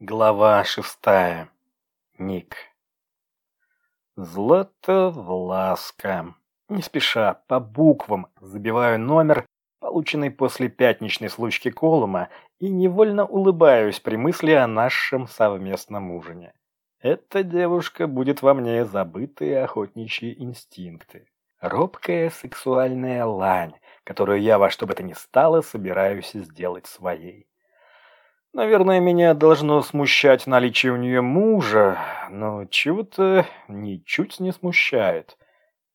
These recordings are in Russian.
Глава шестая. Ник. Златовласка. Не спеша, по буквам забиваю номер, полученный после пятничной случки Колума, и невольно улыбаюсь при мысли о нашем совместном ужине. Эта девушка будет во мне забытые охотничьи инстинкты. Робкая сексуальная лань, которую я во что бы то ни стало собираюсь сделать своей. Наверное, меня должно смущать наличие у нее мужа, но чего-то ничуть не смущает.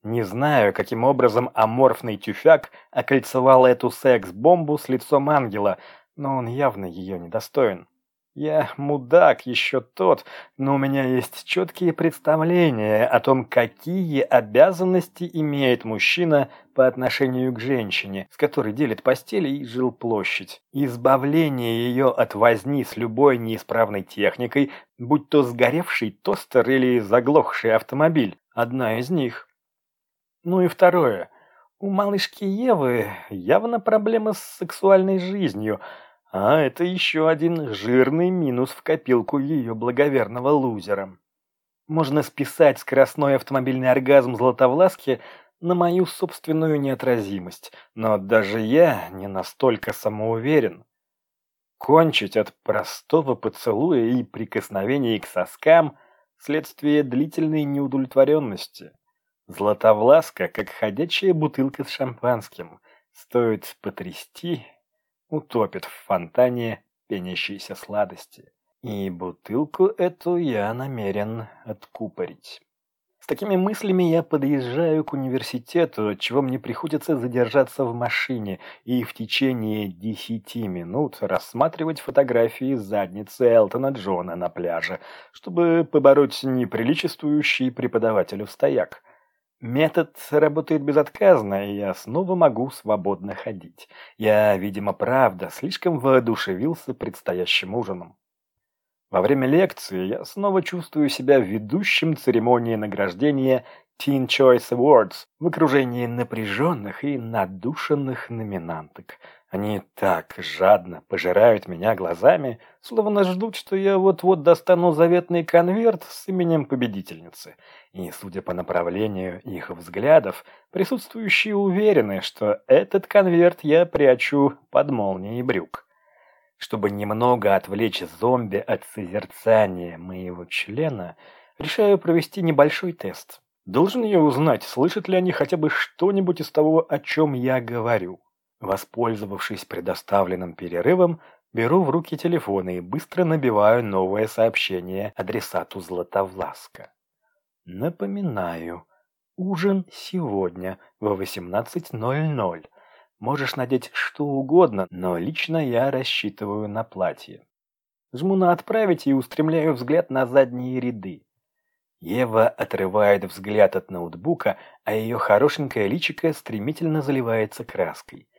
Не знаю, каким образом аморфный тюфяк окольцевал эту секс-бомбу с лицом ангела, но он явно ее недостоин. Я мудак еще тот, но у меня есть четкие представления о том, какие обязанности имеет мужчина по отношению к женщине, с которой делит постель и жилплощадь. Избавление ее от возни с любой неисправной техникой, будь то сгоревший тостер или заглохший автомобиль, одна из них. Ну и второе. У малышки Евы явно проблемы с сексуальной жизнью – а это еще один жирный минус в копилку ее благоверного лузера. Можно списать скоростной автомобильный оргазм Златовласки на мою собственную неотразимость, но даже я не настолько самоуверен. Кончить от простого поцелуя и прикосновений к соскам – следствие длительной неудовлетворенности. Златовласка, как ходячая бутылка с шампанским, стоит потрясти утопит в фонтане пенящейся сладости. И бутылку эту я намерен откупорить. С такими мыслями я подъезжаю к университету, чего мне приходится задержаться в машине и в течение десяти минут рассматривать фотографии задницы Элтона Джона на пляже, чтобы побороть неприличествующий преподавателю стояк. Метод работает безотказно, и я снова могу свободно ходить. Я, видимо, правда, слишком воодушевился предстоящим ужином. Во время лекции я снова чувствую себя ведущим церемонии награждения Teen Choice Awards в окружении напряженных и надушенных номинанток. Они так жадно пожирают меня глазами, словно ждут, что я вот-вот достану заветный конверт с именем победительницы. И, судя по направлению их взглядов, присутствующие уверены, что этот конверт я прячу под молнией брюк. Чтобы немного отвлечь зомби от созерцания моего члена, решаю провести небольшой тест. Должен я узнать, слышат ли они хотя бы что-нибудь из того, о чем я говорю. Воспользовавшись предоставленным перерывом, беру в руки телефон и быстро набиваю новое сообщение адресату Златовласка. Напоминаю, ужин сегодня в 18.00. Можешь надеть что угодно, но лично я рассчитываю на платье. Жму на «Отправить» и устремляю взгляд на задние ряды. Ева отрывает взгляд от ноутбука, а ее хорошенькое личико стремительно заливается краской.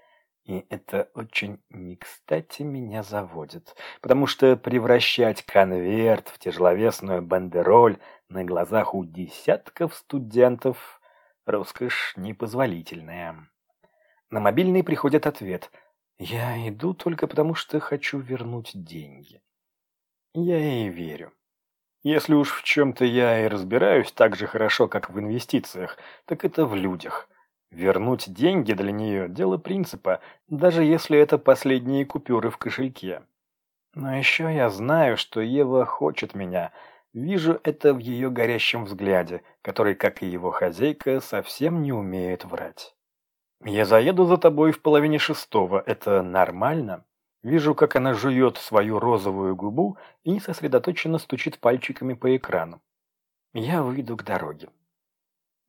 И это очень не кстати меня заводит, потому что превращать конверт в тяжеловесную бандероль на глазах у десятков студентов – роскошь непозволительная. На мобильный приходит ответ «Я иду только потому, что хочу вернуть деньги». Я ей верю. Если уж в чем-то я и разбираюсь так же хорошо, как в инвестициях, так это в людях – Вернуть деньги для нее – дело принципа, даже если это последние купюры в кошельке. Но еще я знаю, что Ева хочет меня. Вижу это в ее горящем взгляде, который, как и его хозяйка, совсем не умеет врать. «Я заеду за тобой в половине шестого. Это нормально?» Вижу, как она жует свою розовую губу и сосредоточенно стучит пальчиками по экрану. Я выйду к дороге.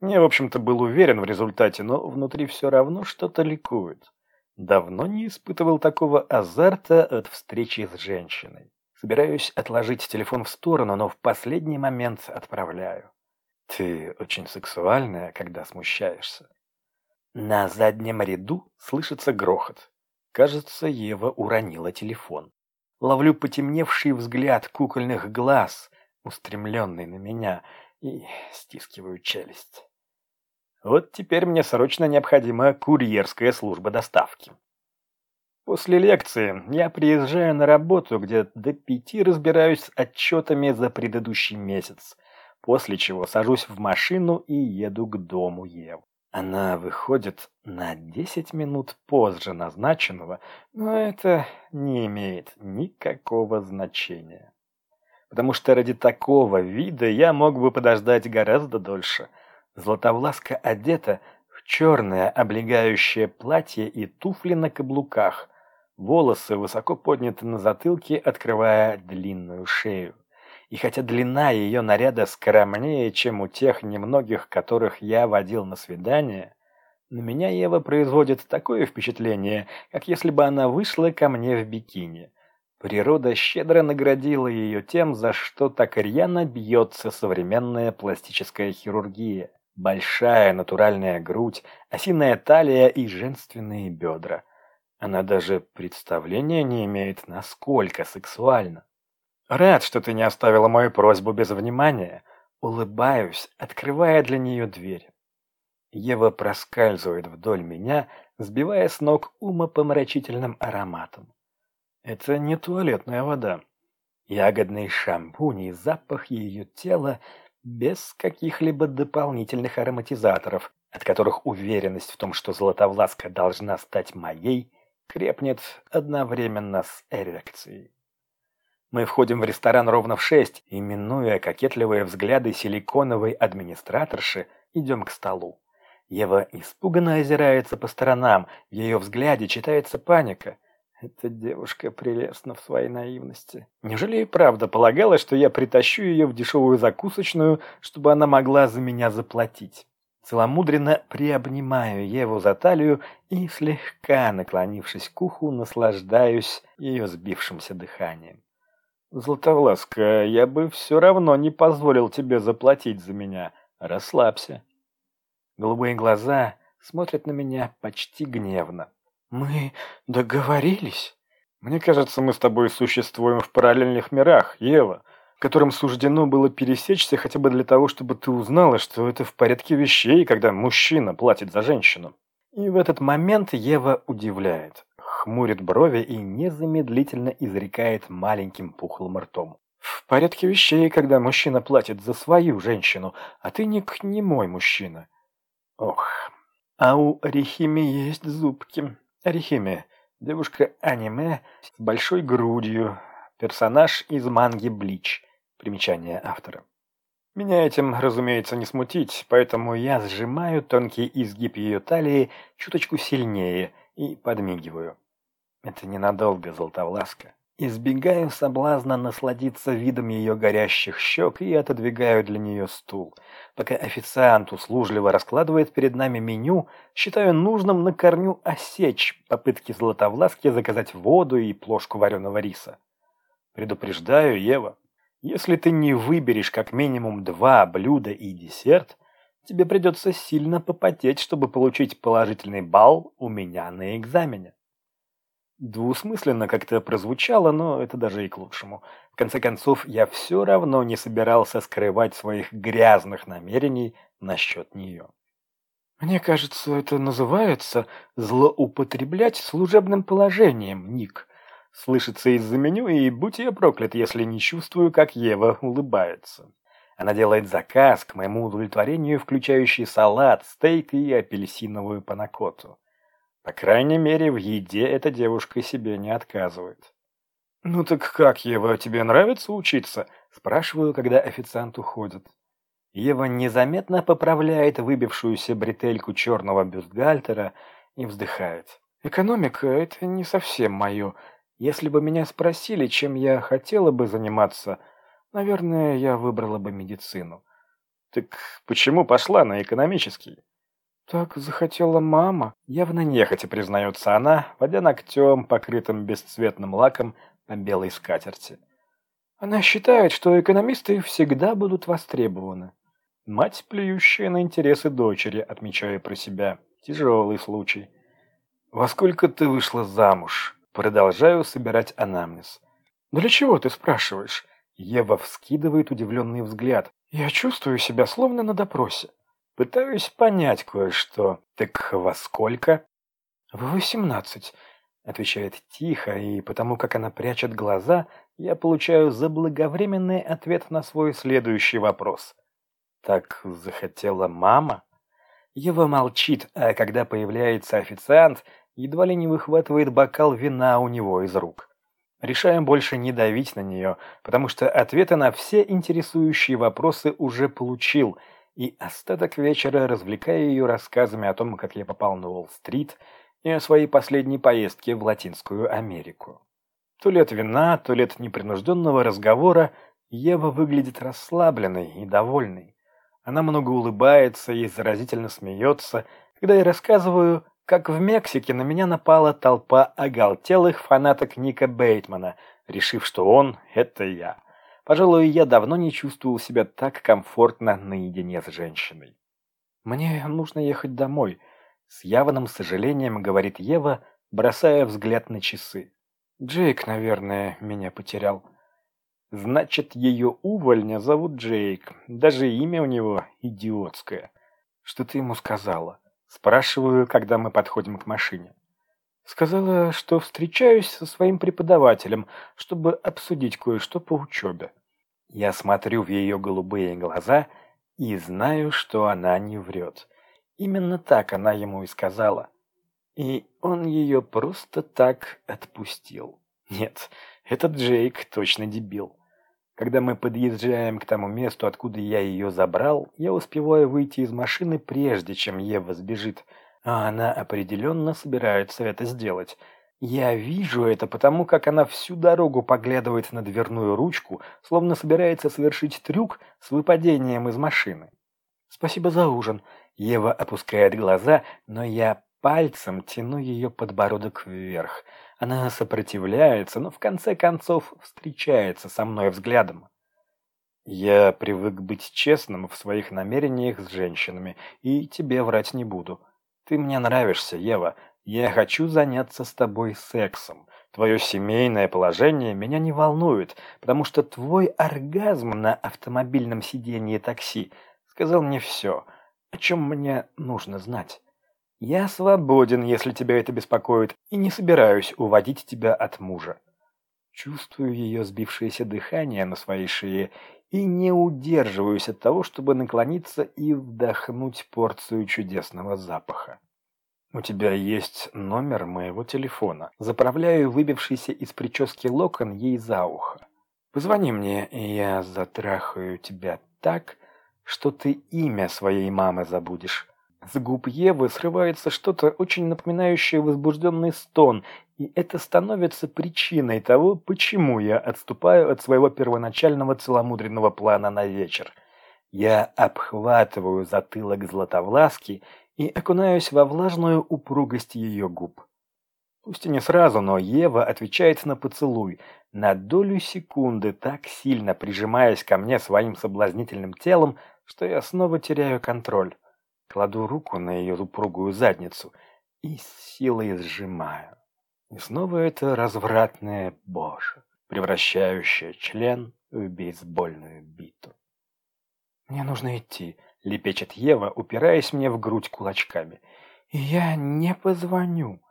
Я, в общем-то, был уверен в результате, но внутри все равно что-то ликует. Давно не испытывал такого азарта от встречи с женщиной. Собираюсь отложить телефон в сторону, но в последний момент отправляю. Ты очень сексуальная, когда смущаешься. На заднем ряду слышится грохот. Кажется, Ева уронила телефон. Ловлю потемневший взгляд кукольных глаз, устремленный на меня, и стискиваю челюсть. Вот теперь мне срочно необходима курьерская служба доставки. После лекции я приезжаю на работу, где до пяти разбираюсь с отчетами за предыдущий месяц, после чего сажусь в машину и еду к дому Ев. Она выходит на десять минут позже назначенного, но это не имеет никакого значения. Потому что ради такого вида я мог бы подождать гораздо дольше. Златовласка одета в черное облегающее платье и туфли на каблуках – Волосы высоко подняты на затылке, открывая длинную шею. И хотя длина ее наряда скромнее, чем у тех немногих, которых я водил на свидание, на меня Ева производит такое впечатление, как если бы она вышла ко мне в бикини. Природа щедро наградила ее тем, за что так рьяно бьется современная пластическая хирургия. Большая натуральная грудь, осиная талия и женственные бедра – она даже представления не имеет, насколько сексуально. Рад, что ты не оставила мою просьбу без внимания. Улыбаюсь, открывая для нее дверь. Ева проскальзывает вдоль меня, сбивая с ног умопомрачительным ароматом. Это не туалетная вода. Ягодный шампунь и запах ее тела без каких-либо дополнительных ароматизаторов, от которых уверенность в том, что Златовласка должна стать моей, крепнет одновременно с эрекцией. Мы входим в ресторан ровно в шесть и, минуя кокетливые взгляды силиконовой администраторши, идем к столу. Ева испуганно озирается по сторонам, в ее взгляде читается паника. Эта девушка прелестна в своей наивности. Неужели и правда полагала, что я притащу ее в дешевую закусочную, чтобы она могла за меня заплатить? Целомудренно приобнимаю Еву за талию и, слегка наклонившись к уху, наслаждаюсь ее сбившимся дыханием. «Златовласка, я бы все равно не позволил тебе заплатить за меня. Расслабься». Голубые глаза смотрят на меня почти гневно. «Мы договорились?» «Мне кажется, мы с тобой существуем в параллельных мирах, Ева которым суждено было пересечься хотя бы для того, чтобы ты узнала, что это в порядке вещей, когда мужчина платит за женщину. И в этот момент Ева удивляет, хмурит брови и незамедлительно изрекает маленьким пухлым ртом. В порядке вещей, когда мужчина платит за свою женщину, а ты не к не мой мужчина. Ох, а у Рихими есть зубки. Рихими – девушка-аниме с большой грудью, персонаж из манги Блич. Примечание автора. Меня этим, разумеется, не смутить, поэтому я сжимаю тонкий изгиб ее талии чуточку сильнее и подмигиваю. Это ненадолго, Золотовласка. Избегаю соблазна насладиться видом ее горящих щек и отодвигаю для нее стул. Пока официант услужливо раскладывает перед нами меню, считаю нужным на корню осечь попытки Златовласки заказать воду и плошку вареного риса. Предупреждаю, Ева, если ты не выберешь как минимум два блюда и десерт, тебе придется сильно попотеть, чтобы получить положительный балл у меня на экзамене. Двусмысленно как-то прозвучало, но это даже и к лучшему. В конце концов, я все равно не собирался скрывать своих грязных намерений насчет нее. Мне кажется, это называется злоупотреблять служебным положением, Ник. Слышится из-за меню, и будь я проклят, если не чувствую, как Ева улыбается. Она делает заказ к моему удовлетворению, включающий салат, стейк и апельсиновую панакоту. По крайней мере, в еде эта девушка себе не отказывает. «Ну так как, Ева, тебе нравится учиться?» Спрашиваю, когда официант уходит. Ева незаметно поправляет выбившуюся бретельку черного бюстгальтера и вздыхает. «Экономика — это не совсем мое. Если бы меня спросили, чем я хотела бы заниматься, наверное, я выбрала бы медицину. Так почему пошла на экономический? Так захотела мама. Явно нехотя признается она, водя ногтем, покрытым бесцветным лаком, на белой скатерти. Она считает, что экономисты всегда будут востребованы. Мать, плюющая на интересы дочери, отмечая про себя. Тяжелый случай. «Во сколько ты вышла замуж?» Продолжаю собирать анамнез. «Для чего ты спрашиваешь?» Ева вскидывает удивленный взгляд. «Я чувствую себя словно на допросе. Пытаюсь понять кое-что. Так во сколько?» «В восемнадцать. Отвечает тихо, и потому как она прячет глаза, я получаю заблаговременный ответ на свой следующий вопрос. Так захотела мама? Ева молчит, а когда появляется официант, едва ли не выхватывает бокал вина у него из рук. Решаем больше не давить на нее, потому что ответы на все интересующие вопросы уже получил, и остаток вечера развлекаю ее рассказами о том, как я попал на Уолл-стрит, и о своей последней поездке в Латинскую Америку. То ли от вина, то ли от непринужденного разговора Ева выглядит расслабленной и довольной. Она много улыбается и заразительно смеется, когда я рассказываю, как в Мексике на меня напала толпа оголтелых фанаток Ника Бейтмана, решив, что он — это я. Пожалуй, я давно не чувствовал себя так комфортно наедине с женщиной. «Мне нужно ехать домой», — с явным сожалением говорит Ева, бросая взгляд на часы. «Джейк, наверное, меня потерял». Значит, ее увольня зовут Джейк. Даже имя у него идиотское. Что ты ему сказала? Спрашиваю, когда мы подходим к машине. Сказала, что встречаюсь со своим преподавателем, чтобы обсудить кое-что по учебе. Я смотрю в ее голубые глаза и знаю, что она не врет. Именно так она ему и сказала. И он ее просто так отпустил. Нет, этот Джейк точно дебил. Когда мы подъезжаем к тому месту, откуда я ее забрал, я успеваю выйти из машины прежде, чем Ева сбежит, а она определенно собирается это сделать. Я вижу это потому, как она всю дорогу поглядывает на дверную ручку, словно собирается совершить трюк с выпадением из машины. «Спасибо за ужин». Ева опускает глаза, но я пальцем тяну ее подбородок вверх – она сопротивляется, но в конце концов встречается со мной взглядом. Я привык быть честным в своих намерениях с женщинами, и тебе врать не буду. Ты мне нравишься, Ева. Я хочу заняться с тобой сексом. Твое семейное положение меня не волнует, потому что твой оргазм на автомобильном сиденье такси сказал мне все, о чем мне нужно знать. Я свободен, если тебя это беспокоит, и не собираюсь уводить тебя от мужа. Чувствую ее сбившееся дыхание на своей шее и не удерживаюсь от того, чтобы наклониться и вдохнуть порцию чудесного запаха. У тебя есть номер моего телефона. Заправляю выбившийся из прически локон ей за ухо. Позвони мне, и я затрахаю тебя так, что ты имя своей мамы забудешь. С губ Евы срывается что-то очень напоминающее возбужденный стон, и это становится причиной того, почему я отступаю от своего первоначального целомудренного плана на вечер. Я обхватываю затылок Златовласки и окунаюсь во влажную упругость ее губ. Пусть и не сразу, но Ева отвечает на поцелуй, на долю секунды так сильно прижимаясь ко мне своим соблазнительным телом, что я снова теряю контроль. Кладу руку на ее упругую задницу и силой сжимаю. И снова это развратное боже, превращающее член в бейсбольную биту. «Мне нужно идти», — лепечет Ева, упираясь мне в грудь кулачками. «И я не позвоню».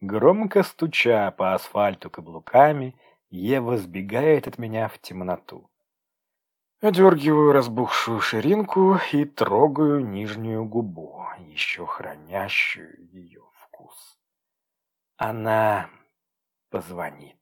Громко стуча по асфальту каблуками, Ева сбегает от меня в темноту. Одергиваю разбухшую ширинку и трогаю нижнюю губу, еще хранящую ее вкус. Она позвонит.